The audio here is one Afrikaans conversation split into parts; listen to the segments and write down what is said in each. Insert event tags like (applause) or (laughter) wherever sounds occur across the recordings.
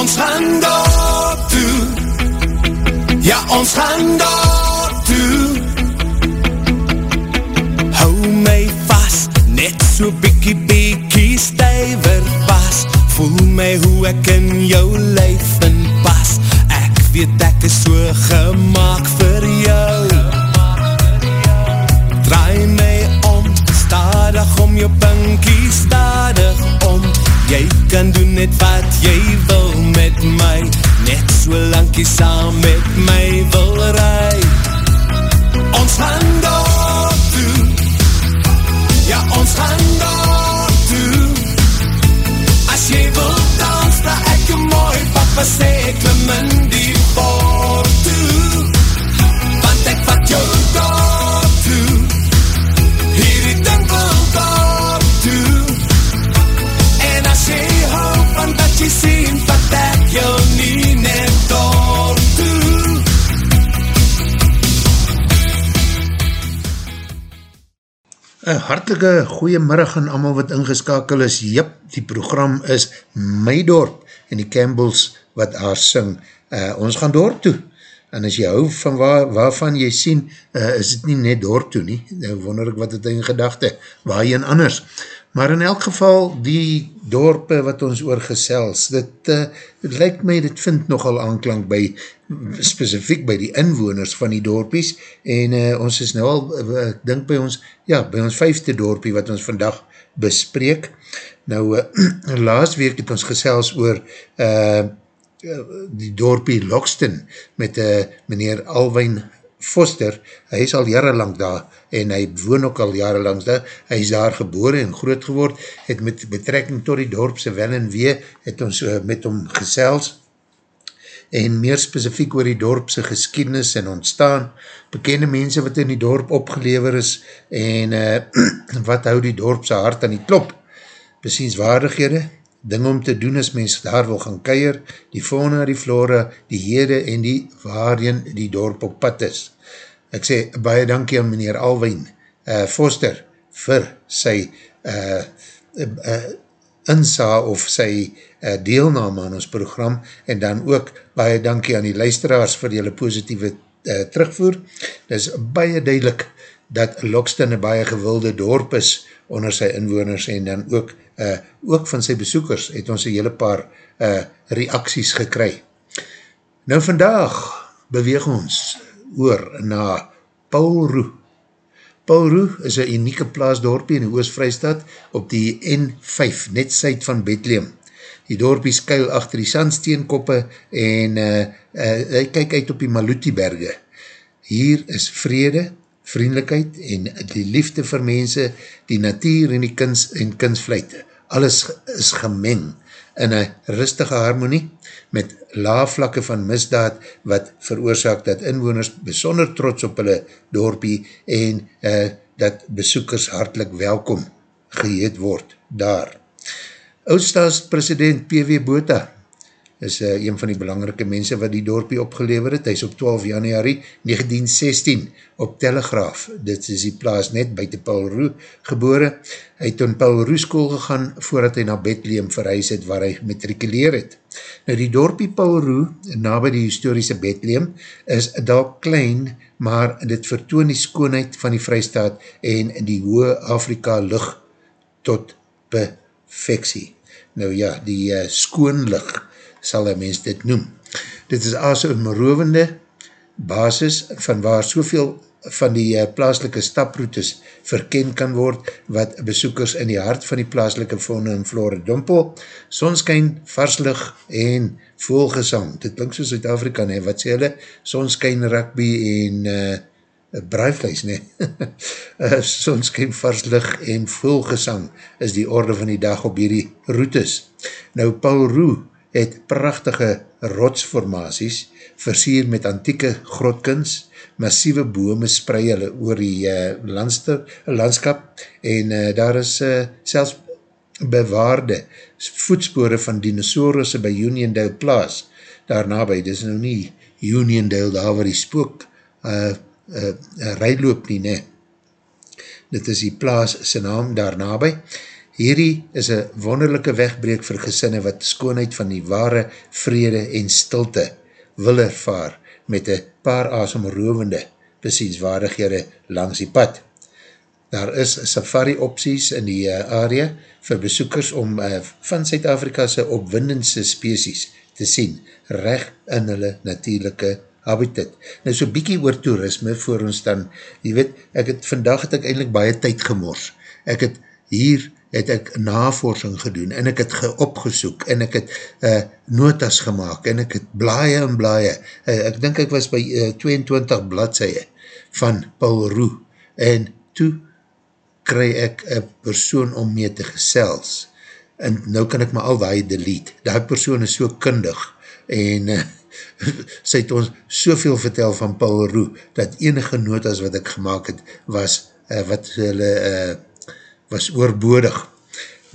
Ons gaan daar toe. Ja, ons gaan daar toe. Hou my vast Net so bikkie bikkie stijver pas. Voel my hoe ek in jou in pas Ek weet ek is so gemaakt net wat jy wil met my. Net so lang jy saam met my wil rij Ons gaan daar toe. Ja, ons gaan daar toe. As jy wil dans, dat ek mooi papa sê Klim in die hartelike goeiemiddag aan allemaal wat ingeskakel is. Jep, die program is My Dorp en die Campbells wat haar sing. Uh, ons gaan dorp toe. En as jy hou van waar, waarvan jy sien, uh, is het nie net dorp toe nie. Nou wonder ek wat het in gedachte, waar jy en anders. Maar in elk geval, die dorpe wat ons oorgesels, dit, uh, dit lyk my, dit vind nogal aanklank by, specifiek by die inwoners van die dorpies, en uh, ons is nou al, uh, ek dink by ons, ja, by ons vijfde dorpie wat ons vandag bespreek. Nou, uh, (clears throat) laas week het ons gesels oor uh, die dorpie Lokston met uh, meneer Alwijn Foster, hy is al jare lang daar en hy woon ook al jare langs daar, hy is daar gebore en groot geword, het met betrekking tot die dorpse wel en wee, het ons uh, met hom gesels en meer specifiek oor die dorpse geschiedenis en ontstaan, bekende mense wat in die dorp opgelever is en uh, (clears throat) wat hou die dorpse hart aan die klop, besienswaardighede, ding om te doen as mens daar wil gaan keier, die fauna, die flora, die hede en die waarin die dorp op pad is. Ek sê baie dankie aan meneer Alwijn uh, Foster vir sy uh, uh, insa of sy uh, deelname aan ons program en dan ook baie dankie aan die luisteraars vir julle positieve uh, terugvoer. Dit is baie duidelik dat Lokston een baie gewilde dorp is onder sy inwoners en dan ook, uh, ook van sy besoekers het ons een hele paar uh, reacties gekry. Nou vandag beweeg ons oor na Paul Roe. Paul Roe is een unieke plaasdorpie in die Oost-Vrijstad op die N5, net syd van Bethlehem. Die dorpie skuil achter die sandsteenkoppe en uh, uh, hy kyk uit op die Maluti-berge. Hier is vrede, vriendelijkheid en die liefde vir mense, die natuur en die kunst en kunstvleite. Alles is gemeng in een rustige harmonie met laaflakke van misdaad wat veroorzaak dat inwoners besonder trots op hulle dorpie en uh, dat besoekers hartelijk welkom geheet word daar. Oudstaats president P.W. Bota is uh, een van die belangrike mense wat die dorpie opgelever het. Hy is op 12 januari 1916 op Telegraaf, dit is die plaas net buiten Paul Roe, gebore. Hy het in Paul Roe school gegaan voordat hy na Bethlehem verhuis het waar hy matrikuleer het. Nou die dorpie Paul Roe, na by die historische Bethlehem, is dalk klein, maar dit vertoon die skoonheid van die vrystaat en die hoë Afrika lucht tot perfectie. Nou ja, die uh, skoonlig sal een mens dit noem. Dit is as een rovende basis van waar soveel van die uh, plaaslike staproutes verken kan word, wat besoekers in die hart van die plaaslike fauna en flora dompel, sonskyn, varslig en voelgesang. Dit klink so Zuid-Afrika, nee, wat sê hulle? Sonskyn, rugby en uh, braaivlees, nee. uh, (laughs) sonskyn, varslig en voelgesang is die orde van die dag op hierdie routes. Nou, Paul Roux het prachtige rotsformaties, versier met antieke grotkins, massieve bome sprei hulle oor die uh, landster, landskap en uh, daar is uh, selfs bewaarde voetspore van dinosaurusse by Uniondale Plaas, daarna by, dit is nou nie Uniondale, daar waar die spook uh, uh, rijloop nie, ne. Dit is die plaas sy naam daarna by, Hierdie is een wonderlijke wegbreek vir gesinne wat skoonheid van die ware vrede en stilte wil ervaar met een paar asomrovende besienswaardighede langs die pad. Daar is safari opties in die uh, area vir besoekers om uh, van Suid-Afrika'se opwindendse species te sien, recht in hulle natuurlijke habitat. Nou so bykie oor toerisme voor ons dan, jy weet, ek het, vandag het ek eindelijk baie tyd gemors. Ek het hier het ek navorsing gedoen en ek het geopgesoek en ek het uh, notas gemaakt en ek het blaie en blaie. Uh, ek dink ek was by uh, 22 bladseie van Paul Roux en toe kry ek een persoon om mee te gesels en nou kan ek my al die delete. Die persoon is so kundig en uh, (laughs) sy het ons soveel vertel van Paul Roux dat enige notas wat ek gemaakt het was uh, wat hulle uh, was oorbodig.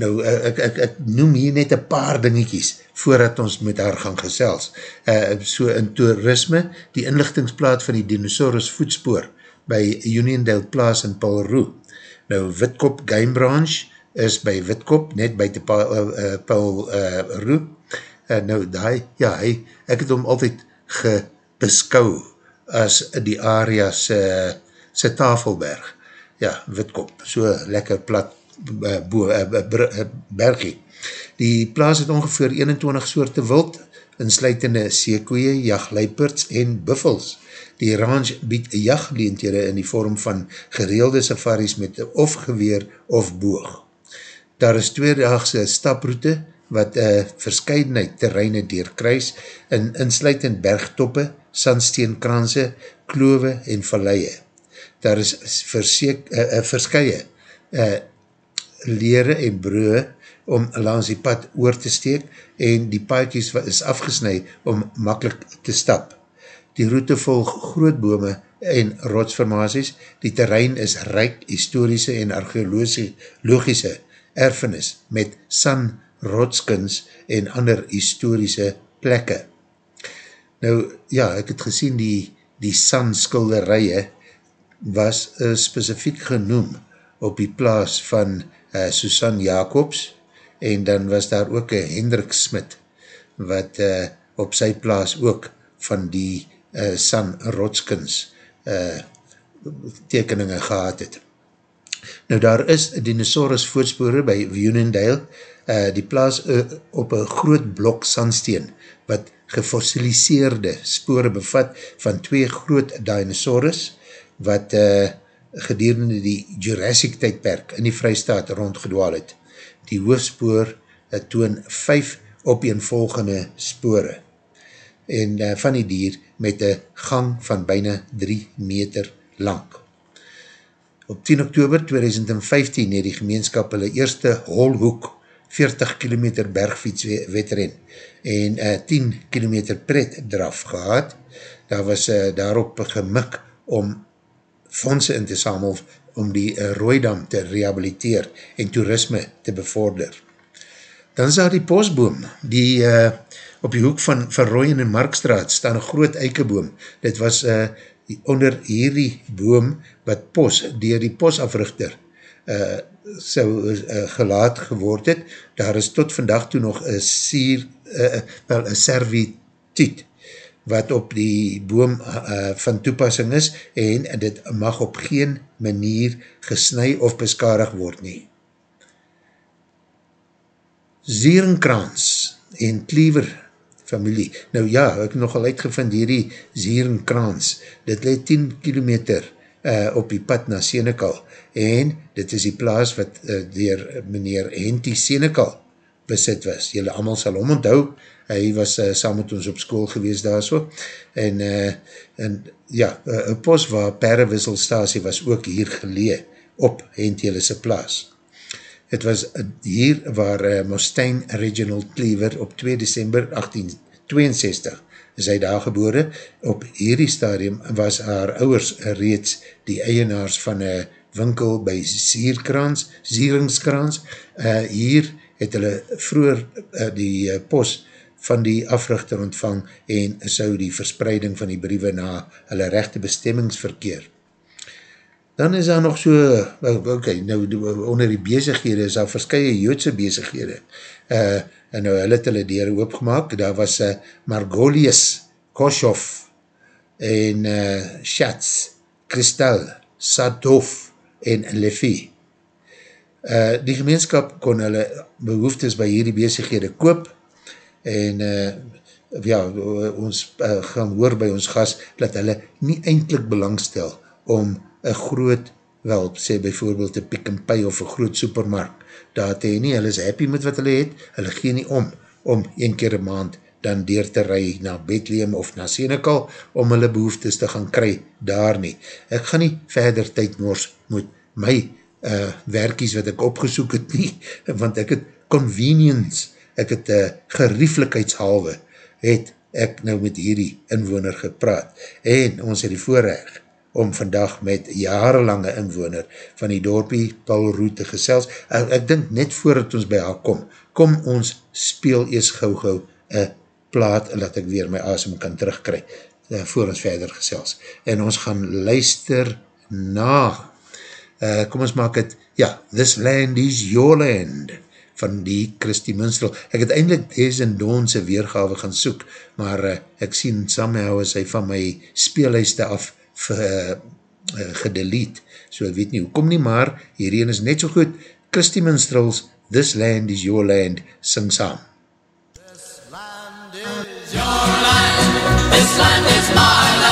Nou, eh, ek, ek, ek noem hier net een paar dingetjies voordat ons met haar gaan gesels. Uh, so in toerisme, die inlichtingsplaat van die dinosaurus voetspoor by Uniondale Plaas in Paul Roux. Nou, Witkop Game Branch is by Witkop, net by die Paul, uh, Paul uh, Roux. Uh, nou, die, ja, hy, ek het hom altyd gebeskou as die area se, se tafelberg ja, Witkop, so lekker plat uh, bo, uh, uh, bergie. Die plaas het ongeveer 21 soorte wild, insluitende seekoeie, jachtluiperts en buffels. Die range bied jachtleentjere in die vorm van gereelde safaris met of geweer of boog. Daar is tweedaagse staproute wat uh, verscheidenheid terreine deurkruis in insluitend bergtoppe, sandsteenkranse, klove en valleie daar is verseek, uh, uh, verskye uh, lere en broe om langs die pad oor te steek en die paadjes is afgesnui om makkelijk te stap. Die route volg grootbome en rotsformaties. Die terrein is rijk historische en archeologische erfenis met san rotskins en ander historische plekke. Nou, ja, ek het gesien die, die san skilderije was uh, specifiek genoem op die plaas van uh, Susan Jacobs en dan was daar ook een Hendrik Smit wat uh, op sy plaas ook van die uh, San Rotskins uh, tekeninge gehad het. Nou daar is dinosaurus voorspore by Wunendale, uh, die plaas uh, op een groot blok sandsteen wat gefossiliseerde spore bevat van twee groot dinosaurus wat uh, gedurende die Jurassic tydperk in die vrystaat rondgedwaal het. Die hoofspoor uh, toon vijf opeenvolgende spore en uh, van die dier met een gang van bijna 3 meter lang. Op 10 oktober 2015 het die gemeenskap hulle eerste holhoek 40 km bergfiets wetren en uh, 10 km pret draf gehad. Daar was uh, daarop gemik om fondse in te samel om die uh, rooidam te rehabiliteer en toerisme te bevorder. Dan is daar die posboom, die uh, op die hoek van Verrooien en Markstraat staan een groot eikeboom. Dit was uh, onder hierdie boom wat pos, dier die posafrichter uh, so uh, gelaat geword het. Daar is tot vandag toe nog een sier, uh, wel een servitiet wat op die boom uh, van toepassing is en dit mag op geen manier gesnui of beskarig word nie. Zierenkrans en Kliever familie. Nou ja, ek nogal uitgevind hierdie Zierenkrans. Dit leid 10 kilometer uh, op die pad na Senekal en dit is die plaas wat uh, dier meneer Henty Senekal besit was. Julle allemaal sal om onthou, hy was uh, saam met ons op school gewees daar so, en, uh, en ja, eh, een uh, post waar perrewisselstasie was ook hier gelee op Hentjelese plaas. Het was hier waar uh, Mustaine Reginald Cleaver op 2 december 1862 is hy daar gebore. Op hierdie stadium was haar ouwers reeds die eienaars van een winkel by Sierkrans, Sieringskrans. Uh, hier het hulle vroeger uh, die uh, post van die africhter ontvang en sou die verspreiding van die briewe na hulle rechte bestemmingsverkeer. dan is daar nog so, ok, nou onder die bezighede is daar verskye joodse bezighede, uh, en nou hulle het hulle deur oopgemaak, daar was uh, Margolius, Koshoff, en uh, Schatz, Kristal, Sadov, en Lefi. Uh, die gemeenskap kon hulle behoeftes by hierdie bezighede koop, en uh, ja, ons uh, gaan hoor by ons gas, dat hulle nie eindelijk belangstel om een groot, wel, sê bijvoorbeeld een Pick and Pay of een groot supermarkt, daar te nie, hulle is happy met wat hulle het, hulle gee nie om, om een keer een maand dan deur te rij na Bethlehem of na Senekal, om hulle behoeftes te gaan kry, daar nie. Ek gaan nie verder tyd moors met my uh, werkies wat ek opgesoek het nie, (laughs) want ek het convenience, ek het uh, gerieflikheidshalwe, het ek nou met hierdie inwoner gepraat, en ons het die voorrecht, om vandag met jarenlange inwoner van die dorpie Paul Roet te gesels. Ek, ek dink net voordat ons by haar kom, kom ons speel ees gauw gauw een plaat dat ek weer my asem kan terugkry uh, voor ons verder gesels. En ons gaan luister na uh, kom ons maak het ja, This Land is Your Land van die Christy Minstrel. Ek het eindelijk Des en Dawnse weergave gaan soek, maar uh, ek sien somehow is hy van my speellijste af uh, gedelete, so ek weet nie hoe kom nie, maar hierin is net so goed, Christy Minstrels, This Land is Your Land, sing saam. This land is your land, this land is my land,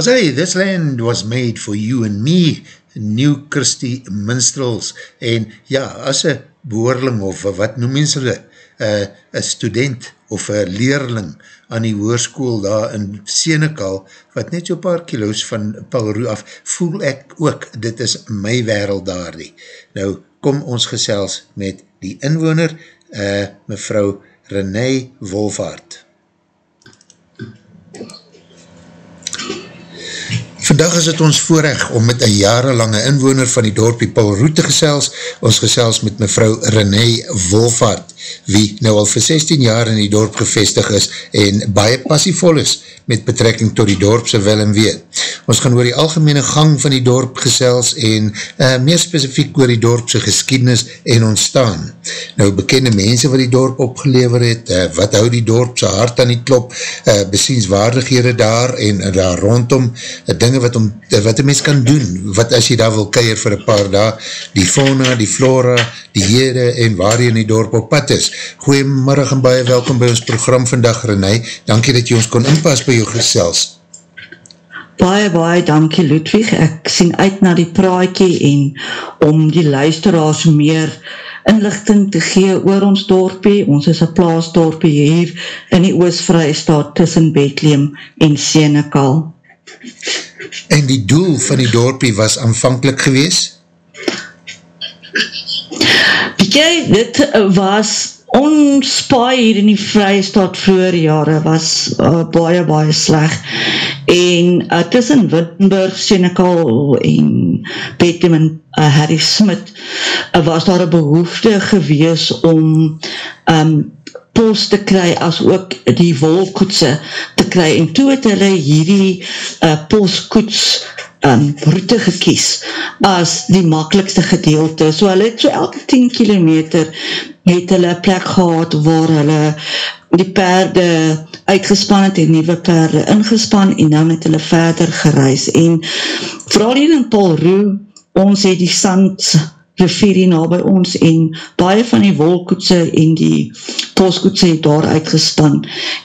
As hy, this land was made for you and me, New Christie Minstrels, en ja, as een boorling of wat noem mens hulle, uh, een student of een leerling aan die hoerskoel daar in Senekal, wat net so paar kilo's van Paulroe af, voel ek ook, dit is my wereld daar die. Nou, kom ons gesels met die inwoner, uh, mevrou René Wolvaart. Vandag is het ons voorrecht om met een jarenlange inwoner van die dorpie Paul Roet te gesels. Ons gesels met mevrou René Wolvaart, wie nou al vir 16 jaar in die dorp gevestig is en baie passievol is met betrekking tot die dorpse wel en wee. Ons gaan oor die algemene gang van die dorp gesels en uh, meer specifiek oor die dorpse geskiednis en ontstaan. Nou bekende mense wat die dorp opgelever het, uh, wat hou die dorpse hart aan die klop, uh, besienswaardighede daar en uh, daar rondom, uh, dinge wat, om, uh, wat een mens kan doen, wat as jy daar wil keir vir een paar daar, die fauna, die flora, die hede en waar jy in die dorp op pad is. Goeiemiddag en baie welkom by ons program vandag, René. Dankie dat jy ons kon inpas by jou gesels. Baie, baie dankie Ludwig. Ek sien uit na die praatje en om die luisteraars meer inlichting te gee oor ons dorpie. Ons is een plaasdorpie hier in die Oostvrijstaat tussen Bethlehem en Senekal. En die doel van die dorpie was aanvankelijk gewees? Weet jy, dit was ons paai hier in die Vrijstaat vroeger jare was uh, baie, baie sleg. En uh, tussen Wittenburg, Senekal en Bethlehem en uh, Harry Smit uh, was daar een behoefte gewees om um, pols te kry as ook die wolkoetse te kry. En toe het hulle hierdie uh, polskoets um, route gekies as die makkelijkste gedeelte. So hulle het so elke 10 kilometer het hulle plek gehad waar hulle die perde uitgespan het en nieuwe perde ingespan en dan het hulle verder gereis. En vooral hier in Paul Roe ons het die sand rivier hier na by ons en baie van die wolkoetse en die poskoetse het daar uitgespan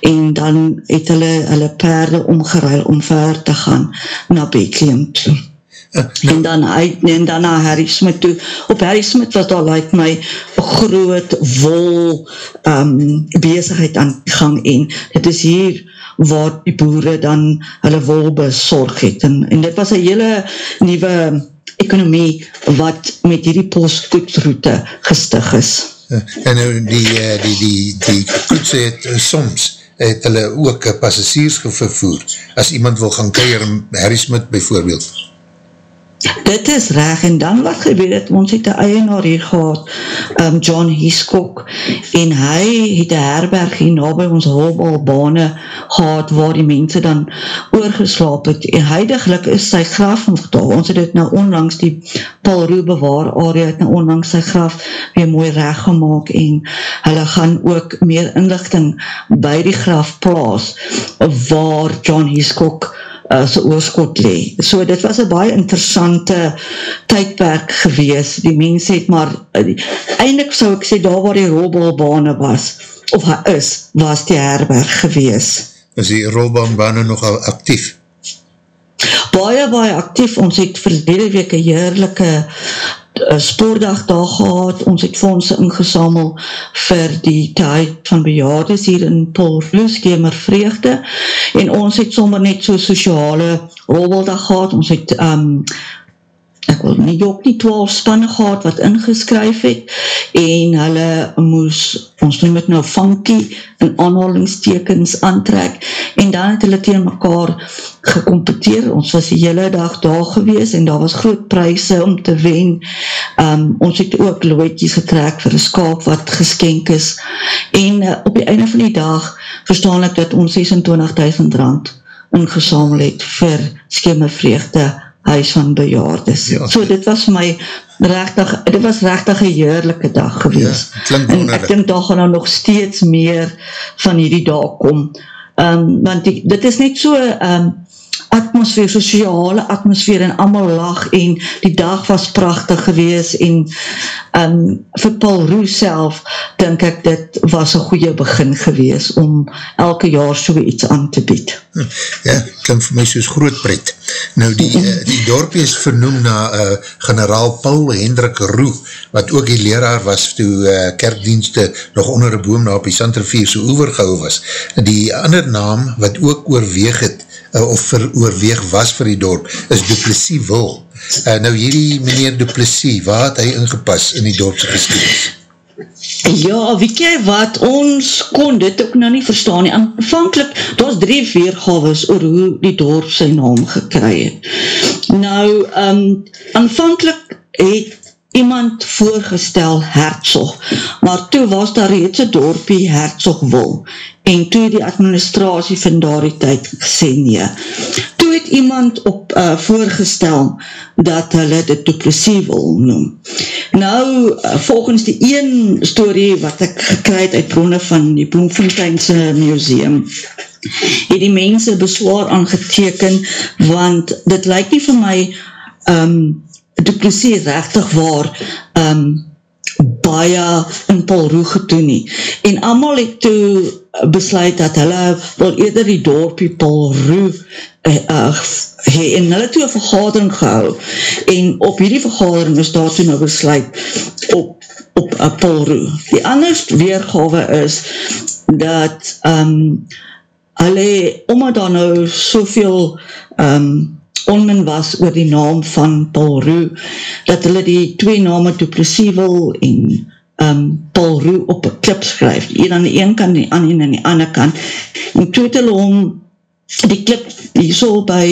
en dan het hulle hulle perde omgeruil om ver te gaan na Bethlehem toe. Uh, nou, en dan uit, en dan na Harry Smit toe. Op Harry Smit was daar like my groot wol um, bezigheid aan gang en het is hier waar die boere dan hulle wol besorg het en, en dit was een hele nieuwe ekonomie wat met hierdie postkoetsroute gestig is. En nou die, eh, die, die, die koetse het eh, soms het hulle ook passagiers gevervoer as iemand wil gaan keier Harry Smith bijvoorbeeld. Dit is reg en dan wat gebeur het, ons het een eienaar hier gehad, um, John Hiscock, en hy het een herberg hier na by ons holbalbane gehad, waar die mense dan oorgeslaap het, en huidiglik is sy graf nog daar, ons het het nou onlangs die Paul Roe bewaar area, het nou onlangs sy graf weer mooi recht gemaakt, en hulle gaan ook meer inlichting by die graf plaas, waar John Hiscock uh, sy oorskot le. So dit was een baie interessante tydperk gewees. Die mens het maar, uh, eindelijk sou ek sê, daar waar die rolbalbane was, of hy is, was die herberg gewees. Is die rolbalbane nogal actief? Baie, baie actief. Ons het verlede week een heerlijke Spoordag daar gehad, ons het fondse ingesamel vir die tyd van bejaardes hier in Polroes, Kemer Vreugde, en ons het sommer net so sociale rolbaldag gehad, ons het um, ek wil nie ook nie 12 spanne gehad wat ingeskryf het en hulle moes, ons noem het nou funky en aanhalingstekens aantrek en dan het hulle tegen mekaar gecompeteer, ons was die hele dag daar gewees en daar was groot prijse om te wen, um, ons het ook loodjies getrek vir een skaap wat geskenk is. En uh, op die einde van die dag verstaan ek dat ons 26.000 rand ongesamel het vir skemme vreugde huis van bejaardes. Ja, so dit was my rechtig, dit was rechtig een heerlijke dag gewees. Ja, en ek denk daar gaan nou nog steeds meer van hierdie dag kom. Um, want die, dit is net so um, atmosfeer, sociale atmosfeer en allemaal lag en die dag was prachtig gewees en um, vir Paul Roos self denk ek dit was een goeie begin gewees om elke jaar so iets aan te bied. Ja, klink vir my soos groot pret. Nou die, uh, die dorpie is vernoem na uh, generaal Paul Hendrik Roe wat ook die leraar was toe uh, kerkdienste nog onder een boom na op die Santervierse oever gehou was. Die ander naam wat ook oorweeg het uh, of veroorweeg was vir die dorp, is Duplessis Wil. Uh, nou hierdie meneer Duplessis, waar het hy ingepas in die dorpse geschiedenis? Ja, weet jy wat, ons kon dit ook nou nie verstaan nie. Aanvankelijk, daar was drie weergaves oor hoe die dorp sy naam gekry het. Nou, um, aanvankelijk het iemand voorgestel Herzog, maar toe was daar reeds een dorpie Herzog wil, en toe die administratie van daar die tyd gesê nie. Toe het iemand op uh, voorgestel dat hulle dit Duplessis wil noem. Nou, uh, volgens die een story wat ek gekryd uit bronne van die Bloemfonteinse museum, het die mense beswaar aangeteken, want dit lyk nie vir my um, Duplessis rechtig waar um, baie in Paul Roe gedoen nie. En allemaal het toe besluit dat hulle wil eerder die dorpie Paul Roe uh, en hulle toe een vergadering gehou en op hierdie vergadering is daar toe nou besluit op, op uh, Paul Roe. Die anders weergave is dat um, hulle, omdat daar nou soveel um, onmin was oor die naam van Paul Roe, dat hulle die twee name Duplessivil en um, Paul Roe op een klip skryf, die een aan die een kant, die ander aan die ander kant, en toe het hulle om die klip die so by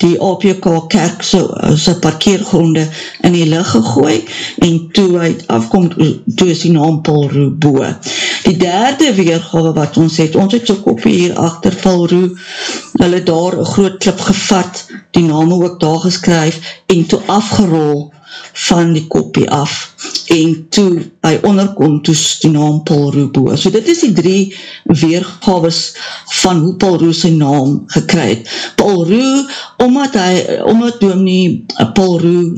die APK kerk so, so parkeergronde in die licht gegooi en toe hy afkom, toe is die naam Paul Roe boe. Die derde weergave wat ons het, ons het so kopie hier achter Paul Roe, hulle daar een groot klip gevat, die naam ook daar geskryf en toe afgerol van die kopie af en toe hy onderkom toe die naam Paul Roe boe. So dit is die drie weergaves van hoe Paul Roe sy naam gekry het. Paul Roe, omdat hy, omdat Dominee eh, Paul Roe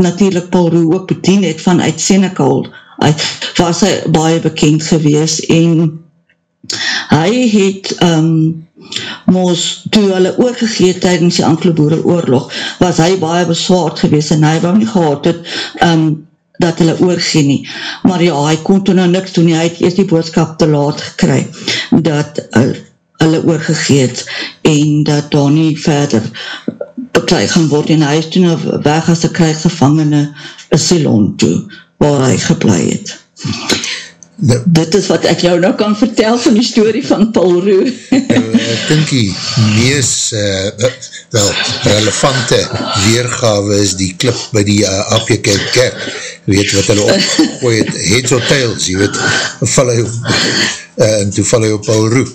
natuurlijk Paul Roe ook bedien het vanuit Senegal, was hy baie bekend gewees en hy het um, moos toe hulle oorgegeet tydens die Anglo-Boere oorlog, was hy baie beswaard gewees en hy wou nie gehad het um, dat hulle oorgee nie. Maar ja, hy kon toen nou niks doen, hy het eerst die boodskap te laat gekry, dat uh, hulle oorgegeet en dat daar nie verder bekryg gaan word en hy is toen nou weg as die krijgsgevangene in Ceylon toe, waar hy geplei het. Nou, Dit is wat ek jou nou kan vertel van die story van Paul Roe. nou, ek dink die mees uh, wel, relevante weergave is die klip by die uh, Afjekerk kerk, weet wat hulle opgooi het, heads or tails, jy weet, val hy op, uh, en toe val hy op Paul Roe.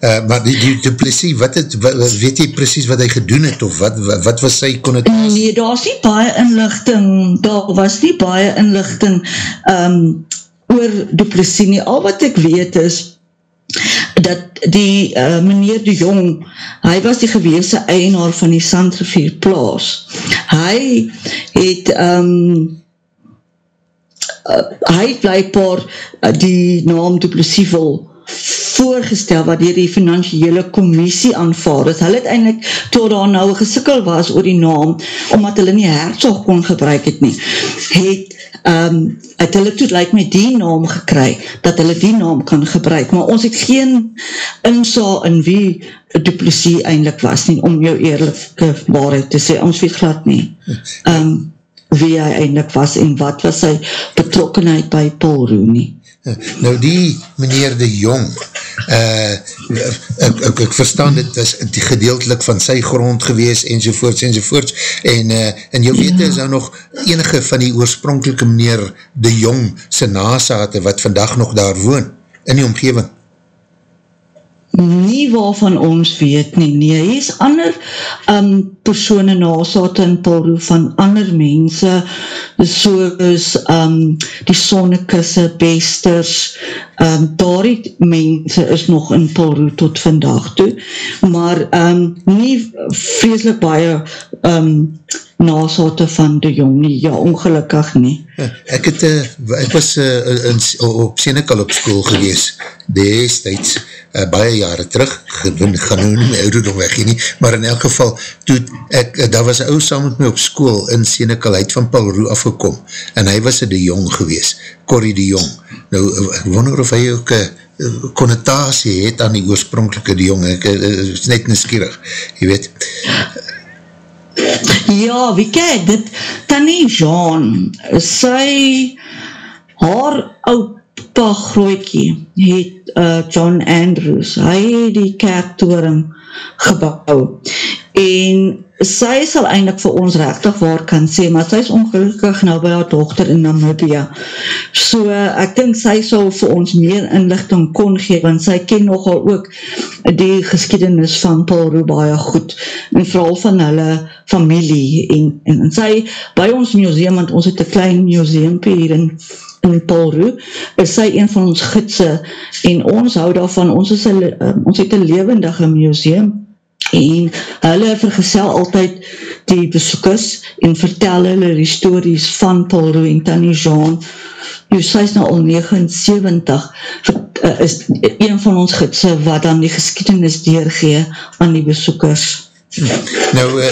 Uh, maar die, die, die plesie, wat het, wat, weet jy precies wat hy gedoen het, of wat, wat, wat was sy konnotatie? Nee, daar was nie baie inlichting, daar was nie baie inlichting, um, oor Duplessis nie. Al wat ek weet is, dat die uh, meneer de Jong, hy was die geweese eienaar van die Sandrivier Plaas. Hy het, um, uh, hy blijkbaar uh, die naam Duplessis wil voorgestel wat dier die financiële commissie aanvaard het. Hulle het eindelijk, toe daar nou gesikkel was oor die naam, omdat hulle nie hertzog kon gebruik het nie, het, um, het hulle toe like met die naam gekry, dat hulle die naam kan gebruik. Maar ons het geen insa in wie Duplessis eindelijk was nie, om jou eerlijke waarheid te sê. Ons weet glad nie. Um, wie hy eindelijk was en wat was sy betrokkenheid by Paul Roe nie. Nou die meneer de Jong, uh, ek, ek, ek verstaan dit die gedeeltelik van sy grond gewees enzovoorts enzovoorts. En uh, in jou wete is nou nog enige van die oorspronkelike meneer de Jong sy nasate wat vandag nog daar woon in die omgeving nie waarvan ons weet nie, nie, hy is ander um, persoene nasate in Paulroe van ander mense, soos um, die sonnekusse, besters, um, daar die mense is nog in Paulroe tot vandag toe, maar um, nie vreselik baie um, nasate van de jong nie, ja, ongelukkig nie. Ek het, uh, ek was uh, in, op Senekal op school gewees, destijds, uh, baie jare terug, nie my ouderdom weg nie, maar in elk geval, toe ek, uh, daar was een ou saam met my op school in Senekal, hy van Paul Roe afgekom, en hy was de jong gewees, Corrie de Jong. Nou, ek wonder of hy ook een connotatie het aan die oorspronkelike de jong, ek is net nieuwsgierig, jy weet, Ja, wie kijk, dit Tannie Jean, sy haar opa grootjie het uh, John Andrews, hy het die kerktoring gebouw en sy sal eindelijk vir ons rechtig waar kan sê, maar sy is ongelukkig nou by haar dochter in Namibia. So, ek dink sy sal vir ons meer inlichting kon gee, want sy ken nogal ook die geschiedenis van Paul Roe baie goed, en vooral van hulle familie, en, en, en sy, by ons museum, want ons het een klein museum hier in, in Roe, is sy een van ons gidse, en ons hou daarvan, ons, is een, um, ons het een levendige museum, en hulle vergesel altyd die besoekers en vertel hulle die stories van Paul Roux en Tanny Jean. Jy sy is nou al 79 eh, is een van ons gidse wat dan die geschiedenis deurgee aan die besoekers. Nou uh,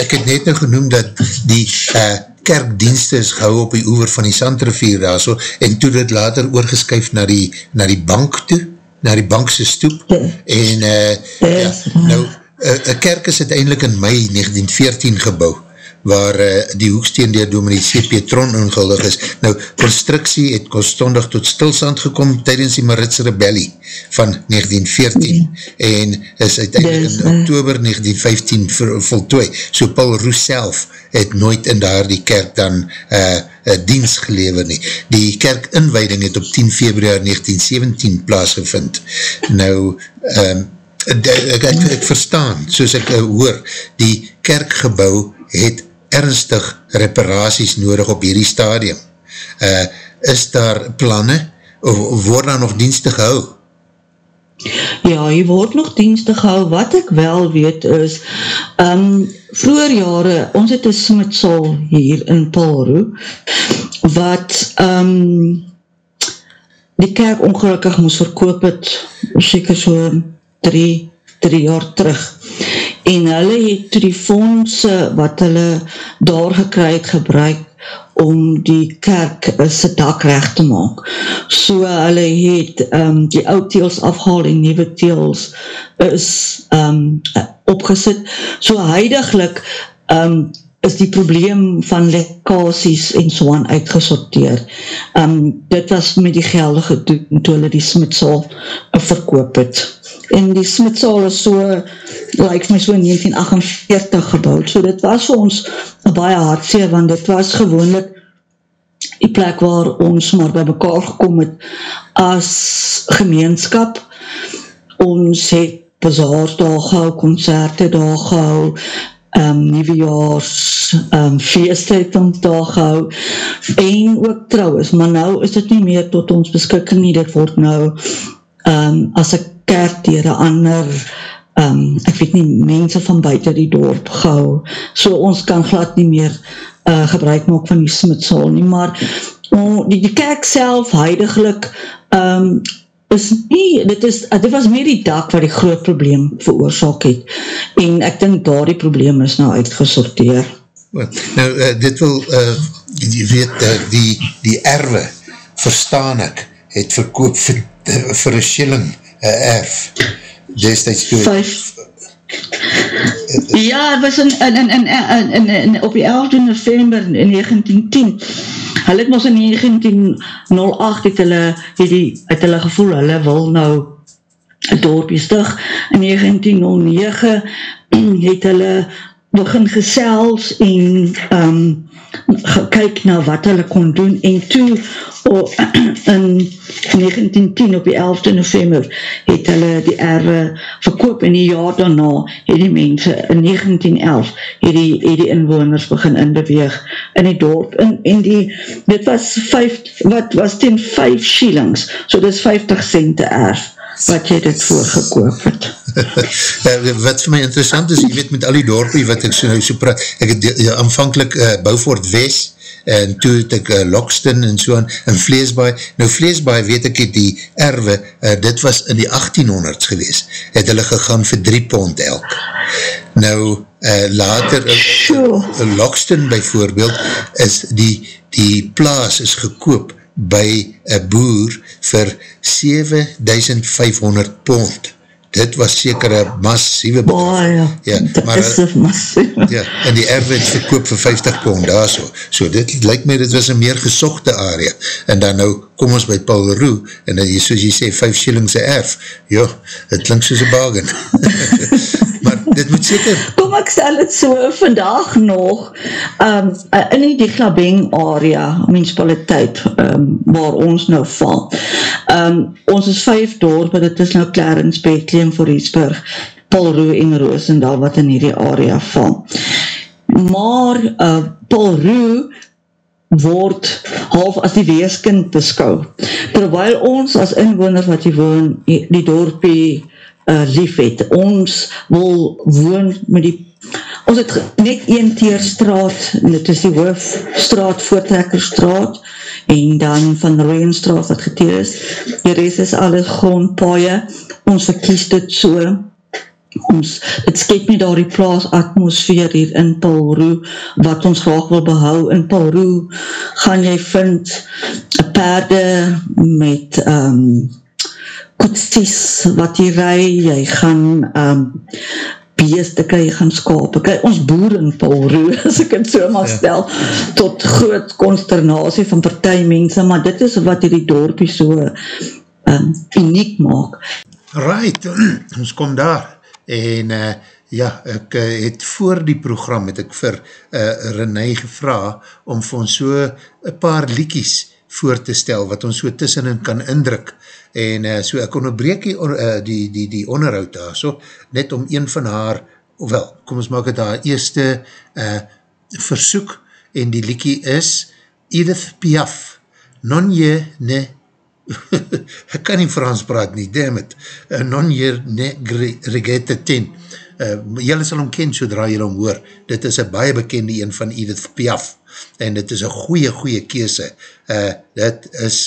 ek het net nou genoem dat die uh, kerkdienste is gehou op die oever van die Sandrivier daar so, en toe dit later oorgeskyf na die, na die bank toe na die bankse stoep ja. en uh, ja, nou een kerk is uiteindelik in mei 1914 gebouw, waar uh, die hoeksteen door dominee C.P. Tron inguldig is. Nou, constructie het konstondig tot stilstand gekom tydens die Maritse rebellie van 1914 en is uiteindelik in oktober 1915 voltooi. So Paul Roes self het nooit in daar die kerk dan uh, uh, dienst gelever nie. Die kerk inwijding het op 10 februari 1917 plaasgevind. Nou, um, ek, ek, ek verstaan, soos ek uh, hoor, die kerkgebouw het ernstig reparaties nodig op hierdie stadium. Uh, is daar planne, of word daar nog dienste gehou? Ja, hier word nog dienste gehou. Wat ek wel weet is, um, vroeger jare, ons het een smitsal hier in Palro, wat um, die kerk ongelukkig moes verkoop het, seker so drie, drie jaar terug. En hulle het toe die fondse wat hulle daar gekry het gebruik om die kerk sy dak recht te maak. So hulle het um, die oud teels afhaal en nieuwe teels is um, opgesit. So huidiglik um, is die probleem van lekasies en so aan uitgesorteer. Um, dit was met die geldige doen toe hulle die smitsal verkoop het en die smitsal is so, like my so in 1948 gebouwd, so dit was vir ons baie hartseer, want dit was gewoonlik die plek waar ons maar by mekaar gekom het as gemeenskap, ons het bazaars daar gehou, concerte daar gehou, um, nieuwejaars um, feest het ons daar gehou, en ook trouwens, maar nou is dit nie meer tot ons beskikking nie, dit word nou um, as ek kerk dier een ander, um, ek weet nie, mense van buiten die dorp gehou, so ons kan glad nie meer uh, gebruik maak van die smitsal nie, maar oh, die, die kerk self, huidiglik, um, is nie, dit, is, uh, dit was meer die dak wat die groot probleem veroorzaak het, en ek dink daar die probleem is nou uitgesorteer. Nou, uh, dit wil, uh, jy weet, uh, die, die erwe, verstaan ek, het verkoop vir, vir een shilling. uh, erf destijds toe Vijf. ja, het was in, in, in, in, in, in, op die 11 november in 1910 hulle het ons in 1908 het hulle, het, die, het hulle gevoel hulle wil nou een dorpje stig. In 1909 het hulle begin gesels en um, gekyk na wat hulle kon doen en toe oh, (clears throat) in 1910 op die 11de november het hulle die erwe verkoop en die jaar daarna het die mense in 1911 het die, het die inwoners begin inbeweeg in die dorp en, en die, dit was 5, wat was ten 5 shillings so dit is 50 cente erf wat jy dit voorgekoop het. (laughs) wat vir my interessant is, jy weet met al die dorpie wat ek so nou so praat, ek het ja, aanvankelijk uh, Bouwvoort West, en toe het ek uh, Lokston en so aan, en Vleesbaai, nou Vleesbaai weet ek het die erwe, uh, dit was in die 1800s gewees, het hulle gegaan vir 3 pond elk. Nou, uh, later, uh, Lokston bijvoorbeeld, is die, die plaas is gekoop by een boer vir 7500 pond. Dit was seker een massieve bedrijf. Oh, ja, ja maar, is een massieve. Ja, en die het verkoop vir 50 pond daar so. So dit lyk my, dit was een meer gesochte area. En dan nou kom ons by Paul Roux, en dan soos jy sê, 5 shillings erf. Jo, het klink soos een bagen. (laughs) maar dit moet seker... Kom ek stel het so, vandag nog, um, in die Glabeng area, municipaliteit, um, waar ons nou val, um, ons is vijf dorp, dit is nou Clarence, Bethlehem, Voorheesburg, Paul Roux en Roosendal, wat in die area val. Maar uh, Paul Roux word half as die weeskind beskou. Terwyl ons as inwoners wat hier woon, die dorpie uh, lief het. Ons wil woon met die ons het net een teerstraat en dit is die hoofstraat voortrekkerstraat en dan van Rooienstraat wat geteer is. Die rest is alles grondpaaie. Ons verkies dit so. Ons, het skep nie daar die plaas atmosfeer hier in Paulroe wat ons graag wil behou. In Paulroe gaan jy vind een perde met um, koetsies wat jy rij, jy gaan um, beeste kry, jy gaan skape kry, ons boer in Paulroe, (laughs) as ek het so maar ja. stel, ja. tot groot consternatie van partij mense, maar dit is wat jy die dorpie so um, uniek maak. Right, (clears throat) ons kom daar, en uh, ja, ek uh, het voor die program, het ek vir uh, René gevra, om vir ons so een paar liekies voor te stel, wat ons so tussenin kan indruk, en uh, so ek onderbreek die, uh, die, die, die onderhoud daar, so, net om een van haar, ofwel, kom ons maak het haar eerste uh, versoek, en die liekie is Edith Piaf, non je ne, (laughs) ek kan nie Frans praat nie, damn it, non je ne regete ten, uh, jylle sal hom ken, sodra jylle hom hoor, dit is een baie bekende een van Edith Piaf, en dit is een goeie, goeie kese, uh, dit is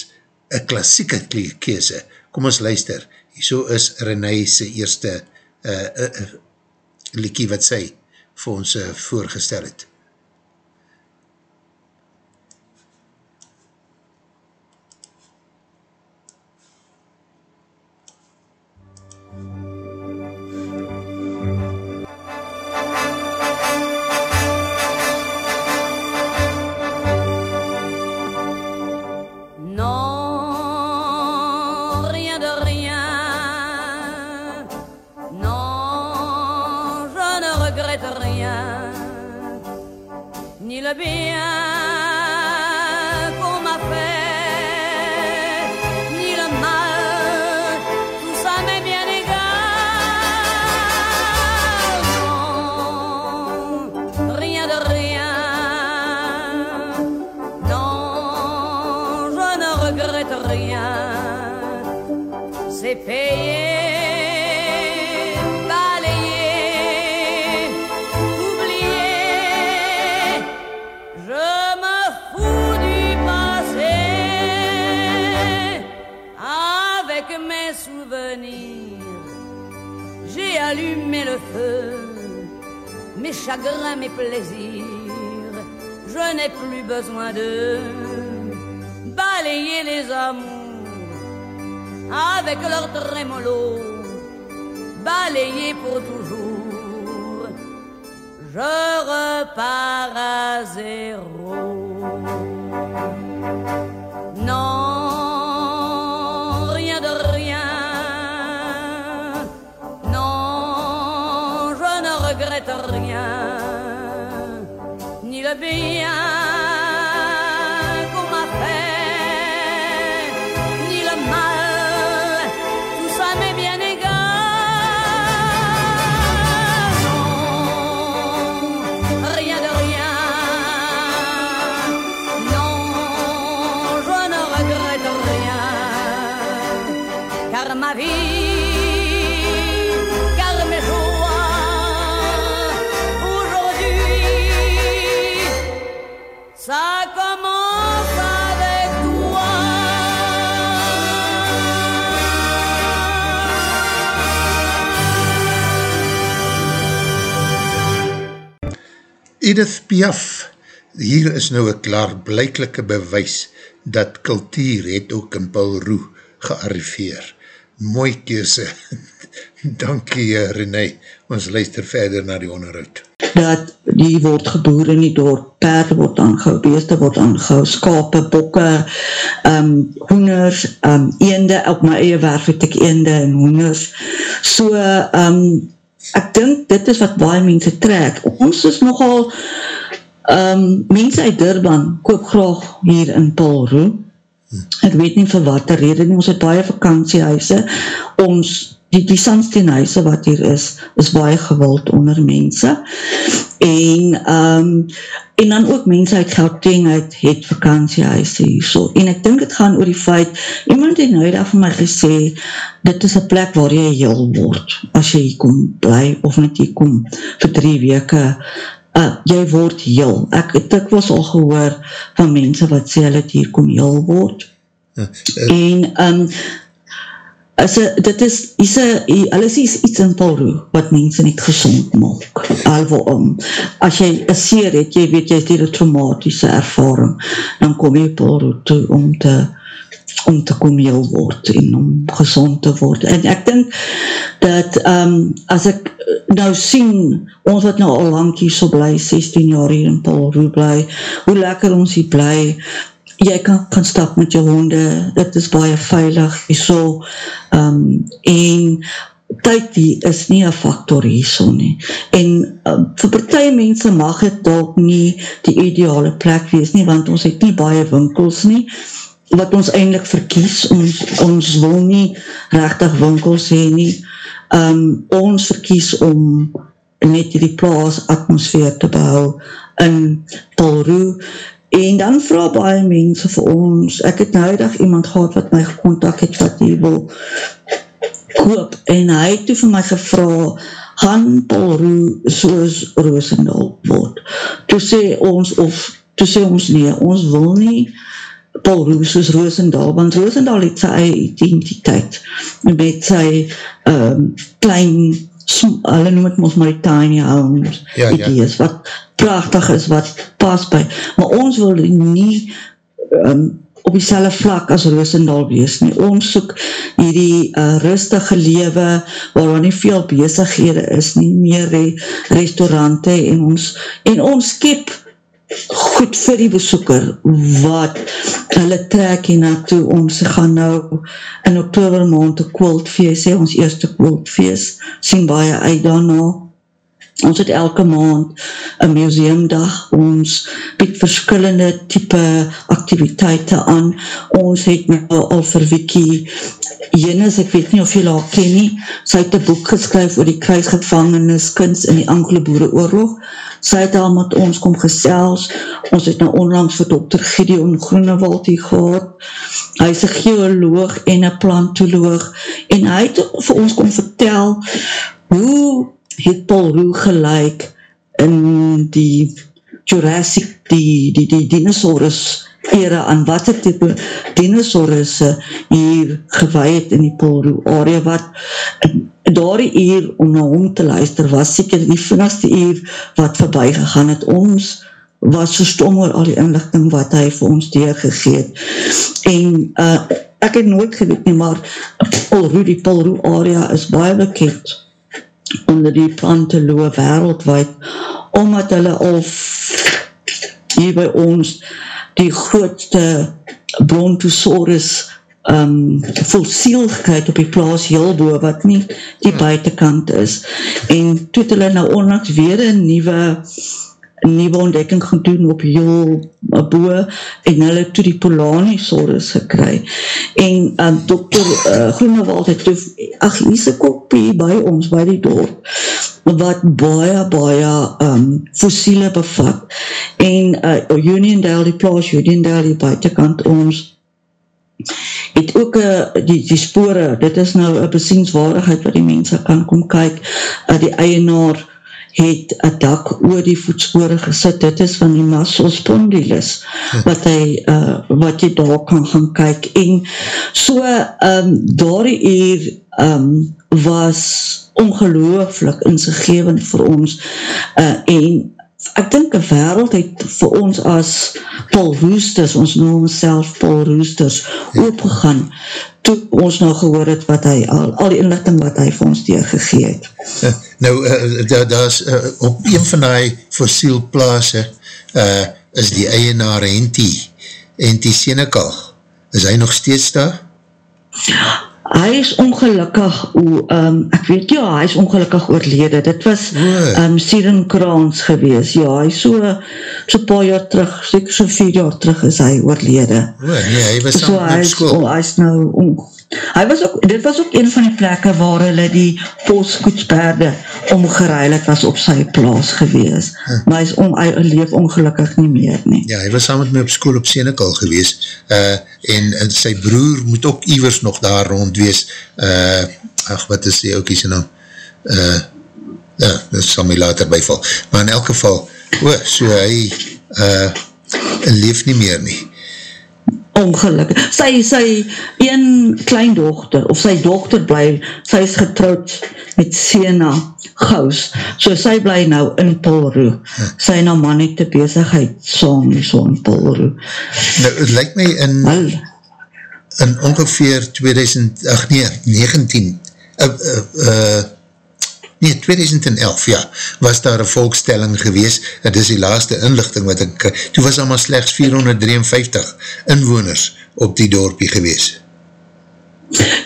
een klassieke kese. Kom ons luister, so is René sy eerste uh, uh, uh, liekie wat sy vir ons uh, voorgestel het. la le. chagrins, mes plaisirs, je n'ai plus besoin de balayer les amours avec leur trémolo, balayer pour toujours. Je repars à zéro. Edith Piaf, hier is nou een klaar blijkelike bewys dat kultuur het ook in Paul Roe gearriveer. Mooi kese. (laughs) Dankie eh, René, ons luister verder na die onderhoud. Dat die word geboer in die dorp, perde word aangehou, beeste word aangehou, skape, bokke, um, hoenders, um, eende, op my eie werf het ek eende en hoenders. So, um, ek dink dit is wat baie mense trek. Ons is nogal, um, mense uit Durban koop graag hier in Paulroe. Ek weet nie vir wat die rede nie, ons het baie vakantiehuise. Ons, die, die sandsteenhuise wat hier is, is baie gewild onder mense, en, um, en dan ook mense uit Gauteng uit het vakantiehuise hier so, en ek dink het gaan oor die feit, iemand het nou daar van my gesê, dit is een plek waar jy heel word, as jy hier kom bly, of net hier kom vir drie weke, uh, jy word heel, ek het ek was al gehoor van mense wat sê, hulle het hier kom heel word, uh, uh, en, um, is a, dit is, is a, hulle is iets in Paulroe, wat mense niet gezond maak, alvo om, as jy een seer het, jy weet, jy het hier een traumatische ervaring, dan kom jy Paulroe toe om te, om te kom heel word, en om gezond te word, en ek dink, dat, um, as ek nou sien, ons wat nou al lang hier so bly, 16 jaar hier in Paulroe bly, hoe lekker ons hier bly, jy kan gaan stap met jou honde, dit is baie veilig, so, um, en tyd die is nie een factor hier so nie, en um, vir partij mense mag het dalk nie die ideale plek wees nie, want ons het nie baie winkels nie, wat ons eindelijk verkies, ons, ons wil nie rechtig winkels heen nie, um, ons verkies om net die plaas atmosfeer te behou in Polroe, En dan vraag baie mense vir ons, ek het nou dag iemand gehad wat my gecontact het wat die wil koop, en hy het toe vir my gevra, gaan Paul Roe soos Roosendal word. Toe sê ons, of toe sê ons nee, ons wil nie Paul Roe soos Roosendal, want Roosendal het sy identiteit, met sy um, klein hulle noem het ons maar die tiny homes ja, idees, ja. wat prachtig is, wat pas by, maar ons wil nie um, op die vlak as Roosendal wees nie, ons soek hierdie uh, rustige lewe, waar er nie veel bezighede is nie, meer re restaurante en ons, en ons skip goed vir die besoeker wat hulle trek en naartoe ons gaan nou in oktober maand een quiltfeest, ons eerste quiltfeest, sien baie uit daarna ons het elke maand een museumdag, ons bied verskillende type activiteite aan, ons het nou al vir Wiki Jenis, ek weet nie of jy al ken nie, sy het een boek geskryf oor die kruisgevangenis kunst in die Anglo-Boere oorlog, sy het al met ons kom gesels, ons het nou onlangs vir Dr. Gideon Groenewald hier gehad, hy is een geoloog en een plantoloog, en hy het vir ons kom vertel, hoe het Paul Roe gelijk in die Jurassic, die, die, die dinosaurus era, aan wat het die dinosaurus hier gewaai het in die Paul Roe area, wat daar die uur om na hom te luister was seker die vinnigste uur wat voorbij gegaan het. Ons was so stom oor al die inlichting wat hy vir ons deurgegeet en uh, ek het nooit geweet nie maar Polroe, die Polroe area is baie bekend onder die planteloo wereldwijd omdat hulle al hier by ons die grootste brontosaurus um, fossiel gekryd op die plaas heel boe, wat nie die buitenkant is. En toe het hulle nou onlangs weer een nieuwe nieuwe ontdekking gaan doen op heel uh, boe en hulle toe die Polanisaurus gekry. En um, dokter uh, Groenewald het toe, ach, hier is een kopie by ons, by die dorp, wat baie, baie um, fossiele bevat. En uh, Uniondale, die plaas Uniondale, die buitenkant ons, het ook uh, die, die spore, dit is nou een besienswaardigheid wat die mense kan kom kyk, uh, die eienaar het een dak oor die voetspore gesit, dit is van die muscle spondylus, wat hy, uh, wat jy daar kan gaan kyk, en so, um, daar die eer, um, was ongelooflik insigevend vir ons, uh, en ek dink een wereld het vir ons as Paul Roosters, ons noem ons self Paul Roosters, opgegaan, toe ons nou gehoor het wat hy, al, al die inlichting wat hy vir ons deurgegee het. Uh, nou, uh, daar da is, uh, op een van die fossiel plaas, uh, is die eienaar Henti, Henti Senekal, is hy nog steeds daar? Hy is ongelukkig, o, um, ek weet ja, hy is ongelukkig oorlede, dit was um, Siren Kraans gewees, ja, hy so, so paar jaar terug, seker so vier jaar terug is hy oorlede. O, nee, hy was so, hy is, oh, hy is nou, on, Hy was ook, dit was ook een van die plekke waar hulle die postkoetsperde omgeruil het was op sy plaas gewees. Huh. Maar hy is om, hy leef ongelukkig nie meer nie. Ja, hy was saam met my op school op Senekal gewees uh, en, en sy broer moet ook iwers nog daar rond wees. Uh, ach, wat is die ookie sy naam? Uh, ja, dit sal my later bijval. Maar in elk geval, oh, so hy uh, leef nie meer nie ongelukkig. Sy, sy een kleindochter, of sy dochter bly, sy is getrouwd met Sena Gous, so sy bly nou in Polroe. Sy haar man het die bezigheid saam, so in Polroe. Nou, het lyk my in, Wel, in ongeveer 2000, ach nee, 19, uh, uh, uh, nee, 2011, ja, was daar een volkstelling gewees, het is die laaste inlichting wat ek, toe was allemaal slechts 453 inwoners op die dorpie gewees.